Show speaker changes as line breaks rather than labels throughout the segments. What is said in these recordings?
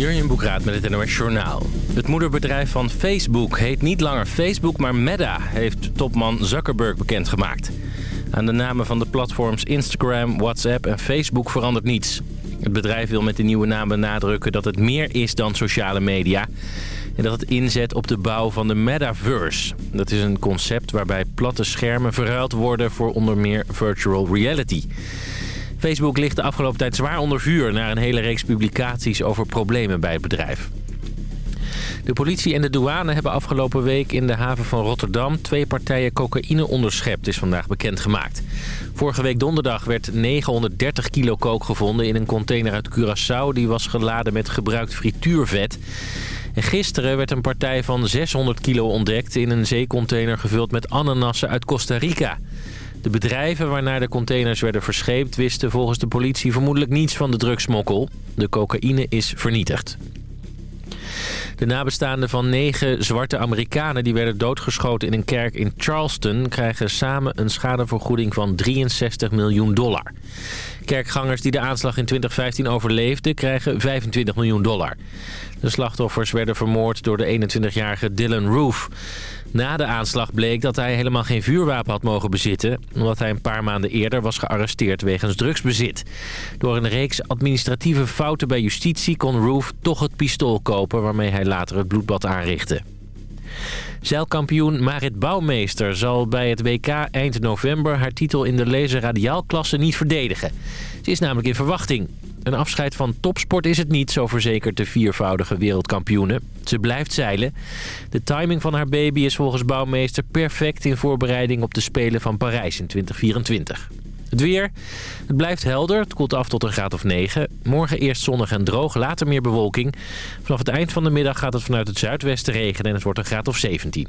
Jurjen Boekraat met het NOS Journaal. Het moederbedrijf van Facebook heet niet langer Facebook, maar Meta... heeft topman Zuckerberg bekendgemaakt. Aan de namen van de platforms Instagram, WhatsApp en Facebook verandert niets. Het bedrijf wil met de nieuwe naam benadrukken dat het meer is dan sociale media... en dat het inzet op de bouw van de metaverse. Dat is een concept waarbij platte schermen verruild worden voor onder meer virtual reality... Facebook ligt de afgelopen tijd zwaar onder vuur... naar een hele reeks publicaties over problemen bij het bedrijf. De politie en de douane hebben afgelopen week in de haven van Rotterdam... twee partijen cocaïne onderschept, is vandaag bekendgemaakt. Vorige week donderdag werd 930 kilo kook gevonden in een container uit Curaçao... die was geladen met gebruikt frituurvet. En gisteren werd een partij van 600 kilo ontdekt... in een zeecontainer gevuld met ananassen uit Costa Rica... De bedrijven waarnaar de containers werden verscheept... wisten volgens de politie vermoedelijk niets van de drugsmokkel. De cocaïne is vernietigd. De nabestaanden van negen zwarte Amerikanen die werden doodgeschoten in een kerk in Charleston... krijgen samen een schadevergoeding van 63 miljoen dollar. Kerkgangers die de aanslag in 2015 overleefden krijgen 25 miljoen dollar. De slachtoffers werden vermoord door de 21-jarige Dylan Roof. Na de aanslag bleek dat hij helemaal geen vuurwapen had mogen bezitten... omdat hij een paar maanden eerder was gearresteerd wegens drugsbezit. Door een reeks administratieve fouten bij justitie kon Roof toch het pistool kopen... waarmee hij later het bloedbad aanrichtte. Zeilkampioen Marit Bouwmeester zal bij het WK eind november haar titel in de laser radiaalklasse niet verdedigen. Ze is namelijk in verwachting. Een afscheid van topsport is het niet, zo verzekert de viervoudige wereldkampioene. Ze blijft zeilen. De timing van haar baby is volgens Bouwmeester perfect in voorbereiding op de Spelen van Parijs in 2024. Het weer. Het blijft helder. Het koelt af tot een graad of 9. Morgen eerst zonnig en droog, later meer bewolking. Vanaf het eind van de middag gaat het vanuit het zuidwesten regenen en het wordt een graad of 17.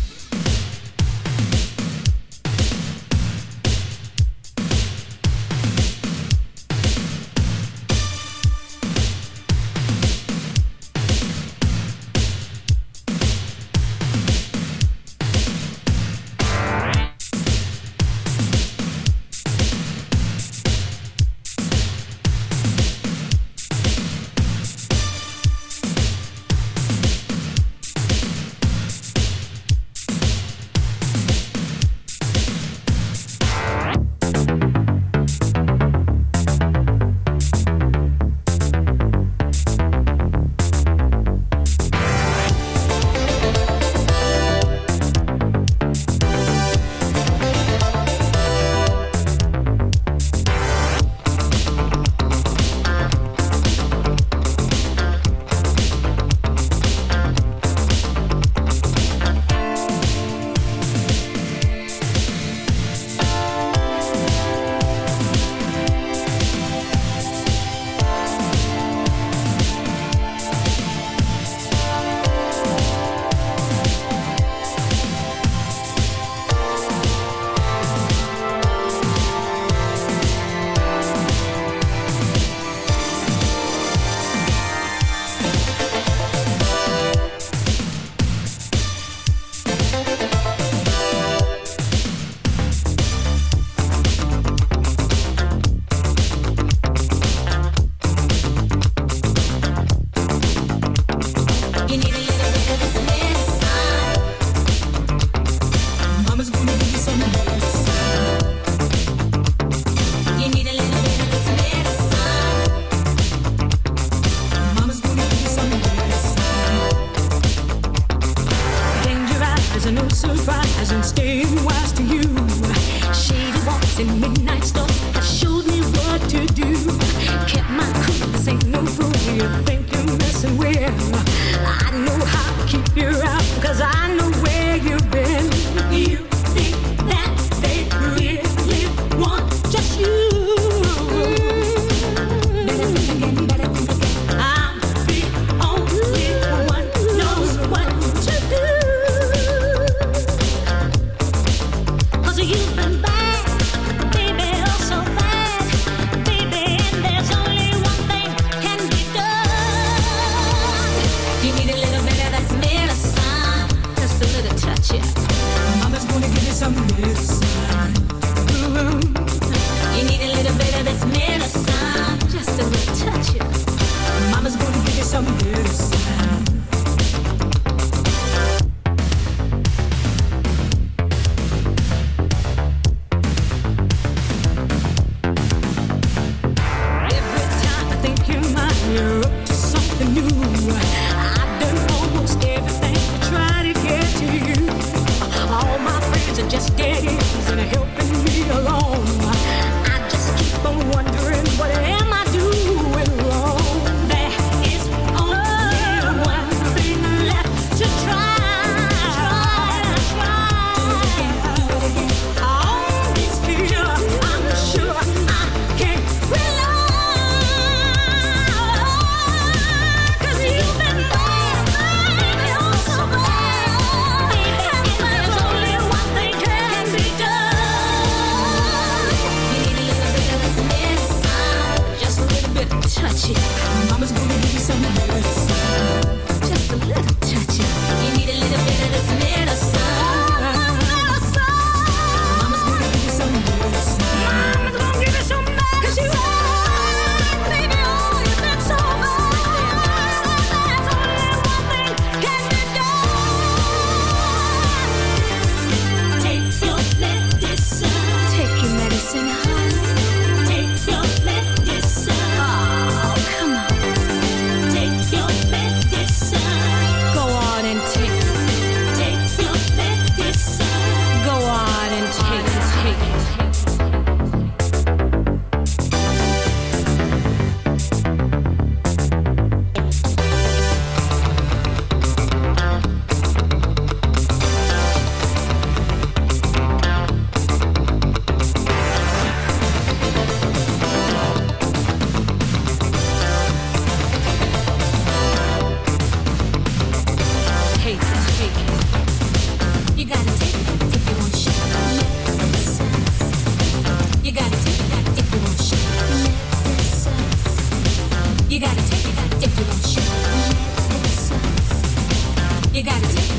e got.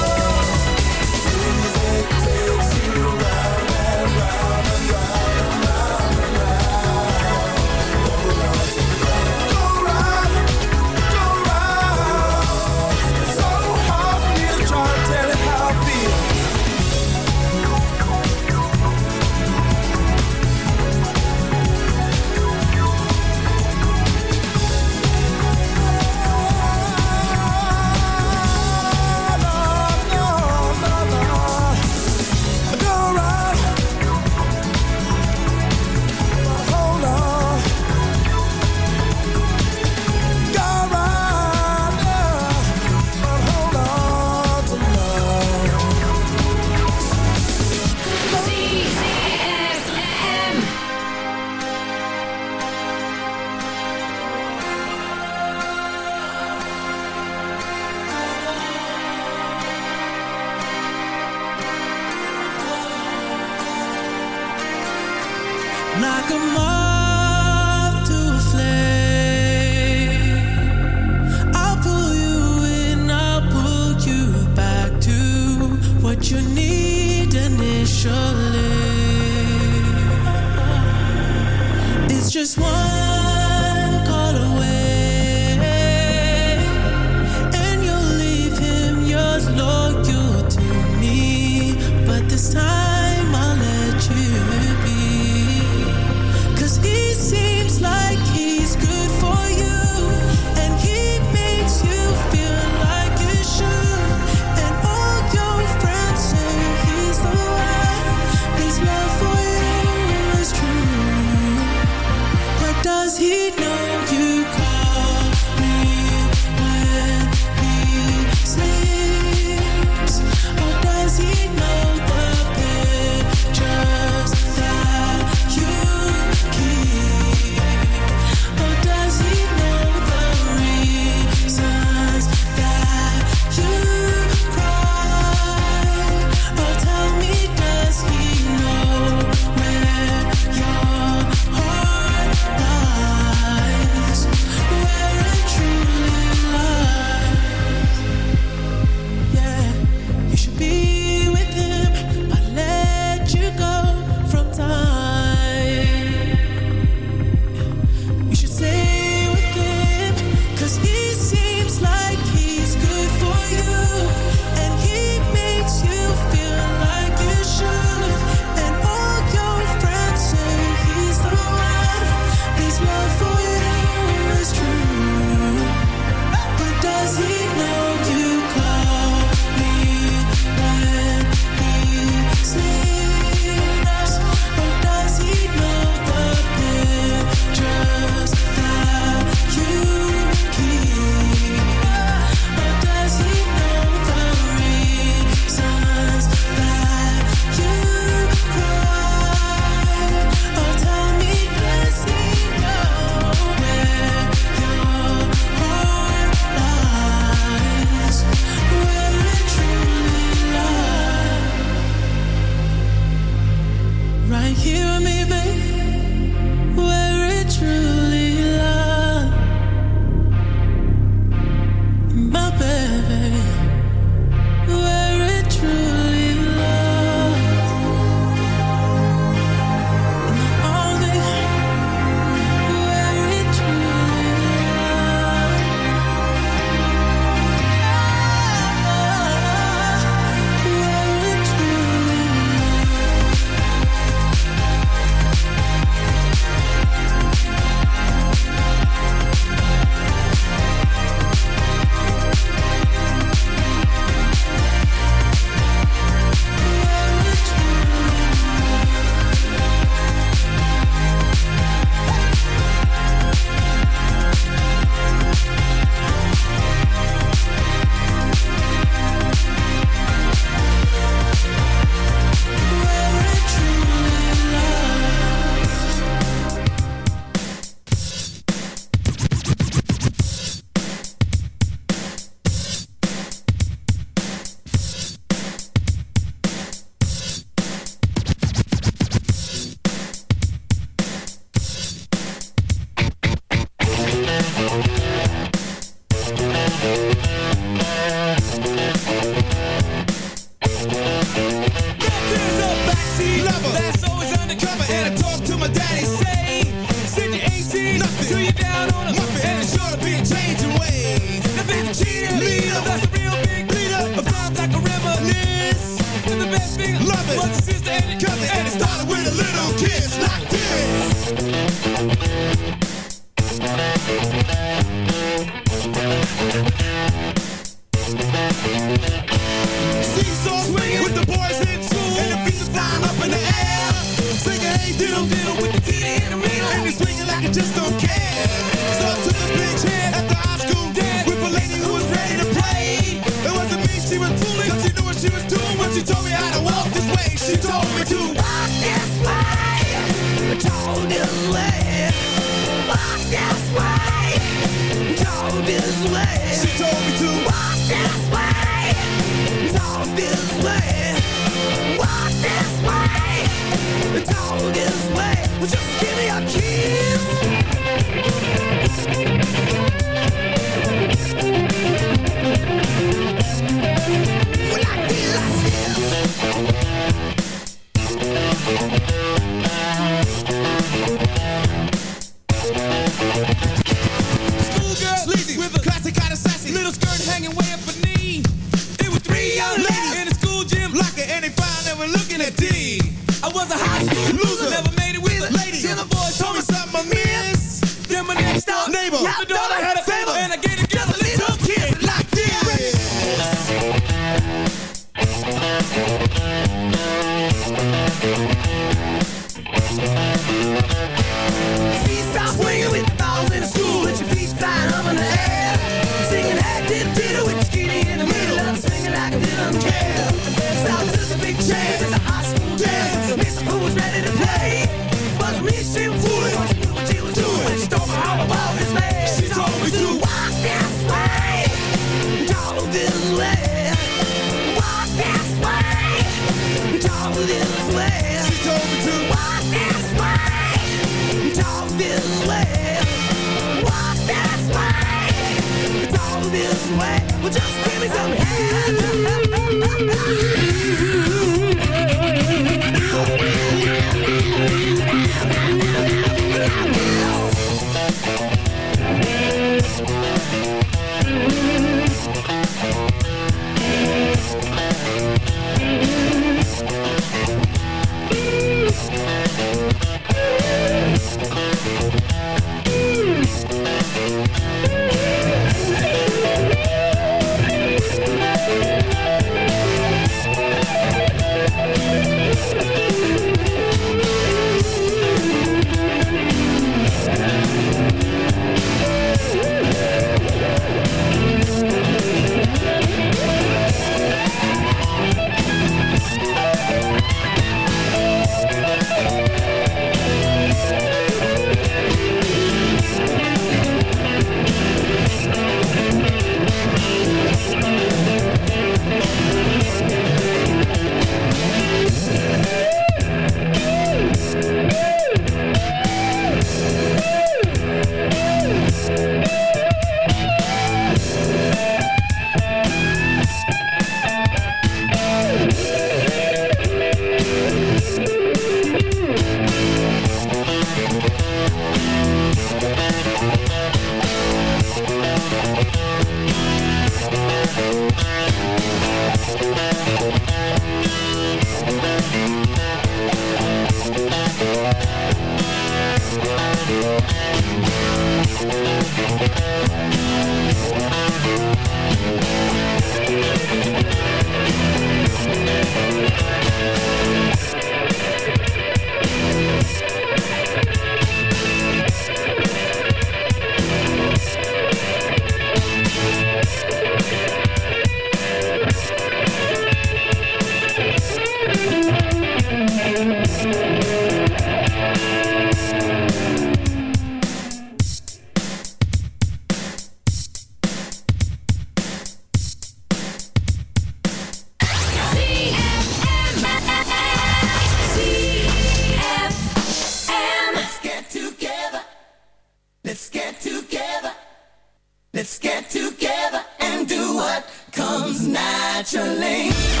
naturally.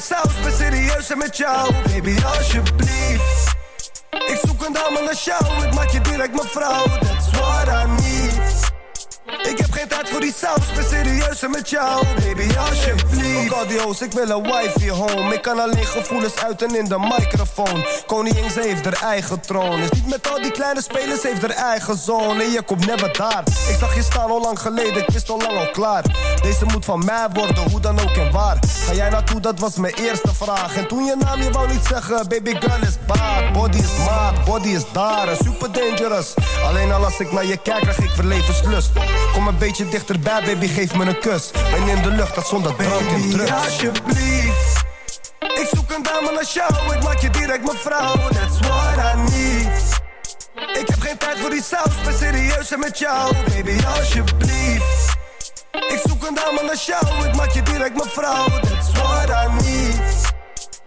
Saus, ben serieus met jou. Baby, alsjeblieft. Ik zoek een dame naar jou, ik maak je direct mijn vrouw. That's what I need. Ik geen tijd voor die saus, ben serieus en met jou Baby, alsjeblieft Ook audio's, ik wil een wifey home. Ik kan alleen gevoelens uiten in de microfoon. Koningin, ze heeft haar eigen troon. Is niet met al die kleine spelers, heeft haar eigen zone. En je komt never daar. Ik zag je staan al lang geleden, ik wist al lang al klaar. Deze moet van mij worden, hoe dan ook en waar. Ga jij naartoe, dat was mijn eerste vraag. En toen je naam, je wou niet zeggen Baby girl is bad, body is maat, body is daar. Super dangerous. Alleen al als ik naar je kijk, krijg ik verlevenslust Kom een beetje dichterbij, baby, geef me een kus. Ben in de lucht, dat zonder drank en drugs. alsjeblieft. Ik zoek een dame naar jou, ik maak je direct mijn vrouw. That's what I need. Ik heb geen tijd voor die saus, ben serieus en met jou. Baby, alsjeblieft. Ik zoek een dame naar jou, ik maak je direct mijn vrouw. That's what I need.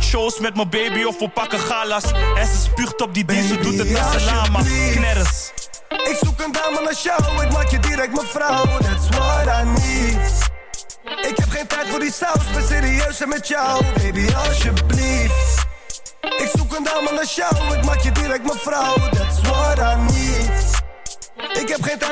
shows met mijn baby of we pakken galas. En ze spuugt op die dienst, ze doet het zijn lama. Knerres.
Ik zoek een dame naar jou, ik maak je direct mijn vrouw. That's what I need. Ik heb geen tijd voor die saus, ben serieus en met jou. Baby, alsjeblieft. Ik zoek een dame naar jou, ik maak je direct mijn vrouw. That's what I need. Ik heb geen tijd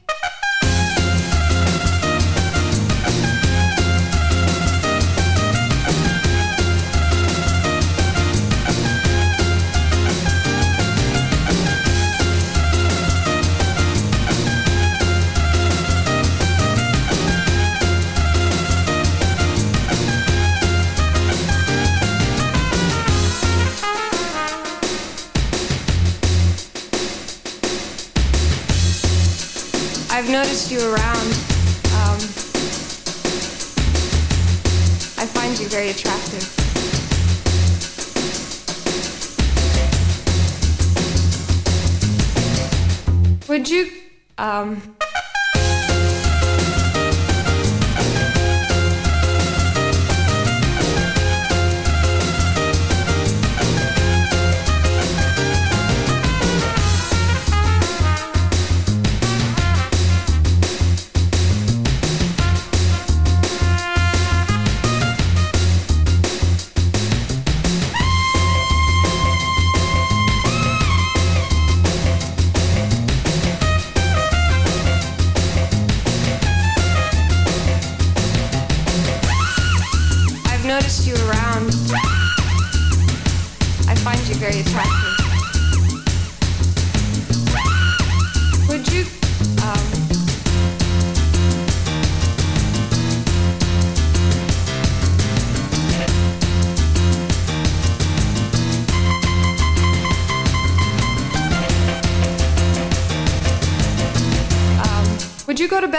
Would you um,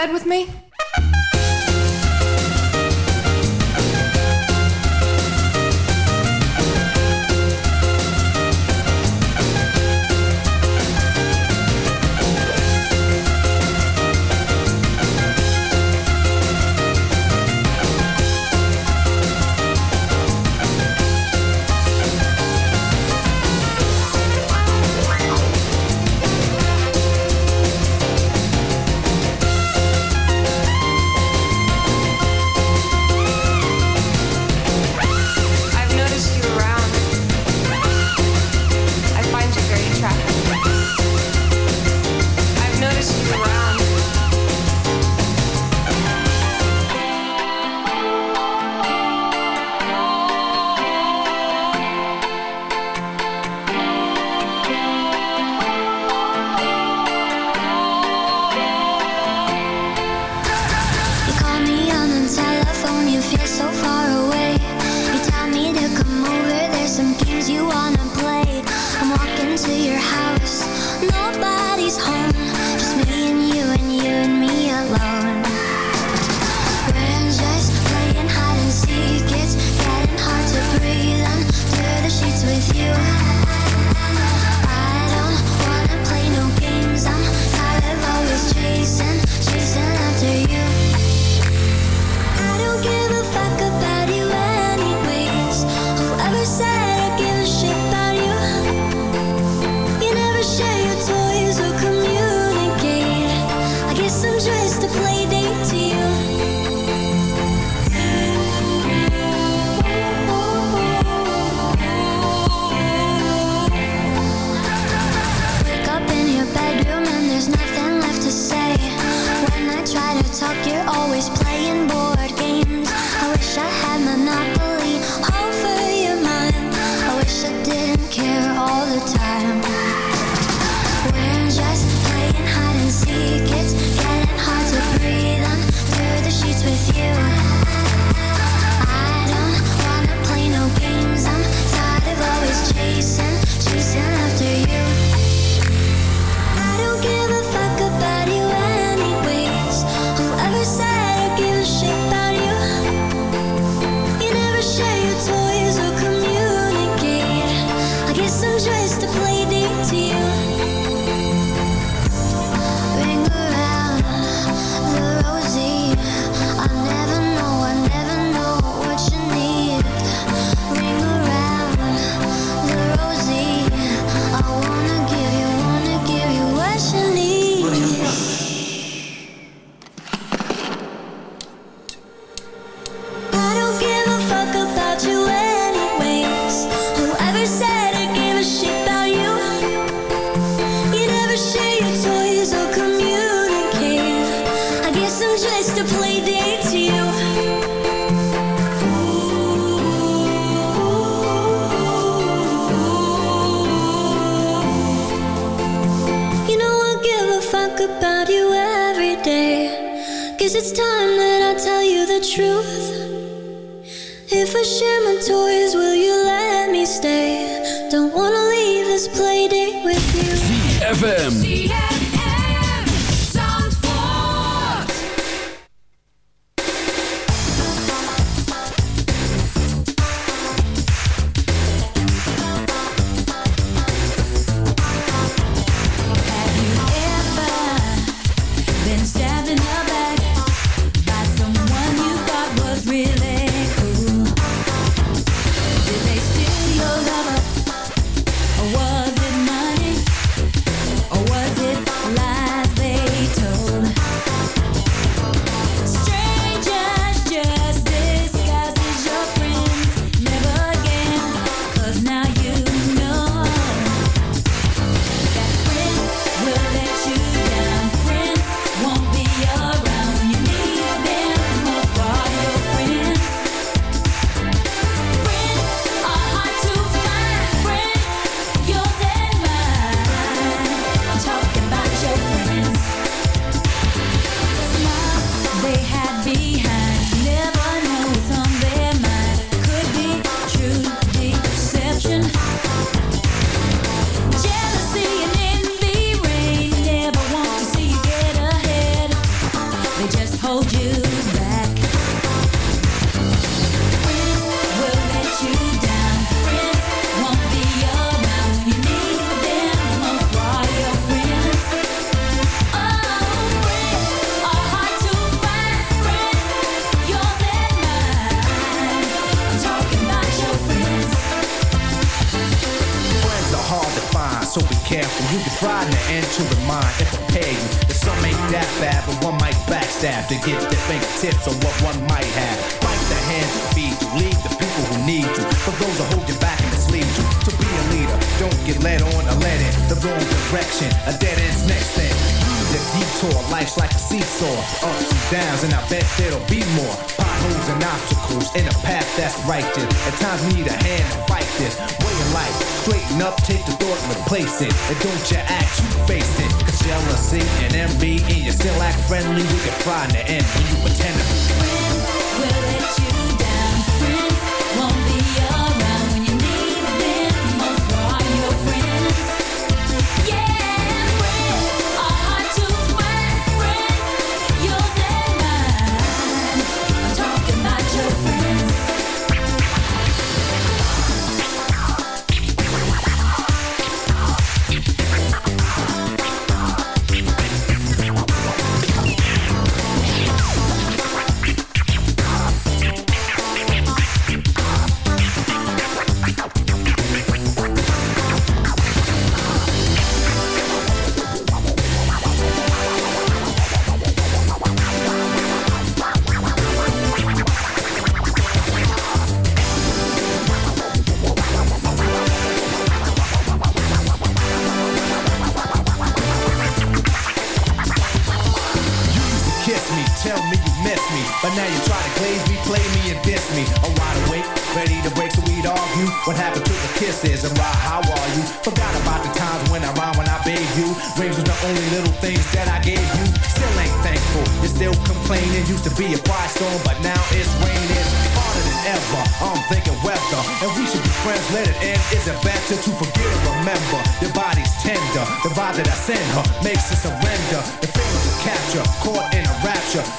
bed with me?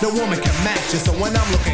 No
woman can match it. So when I'm looking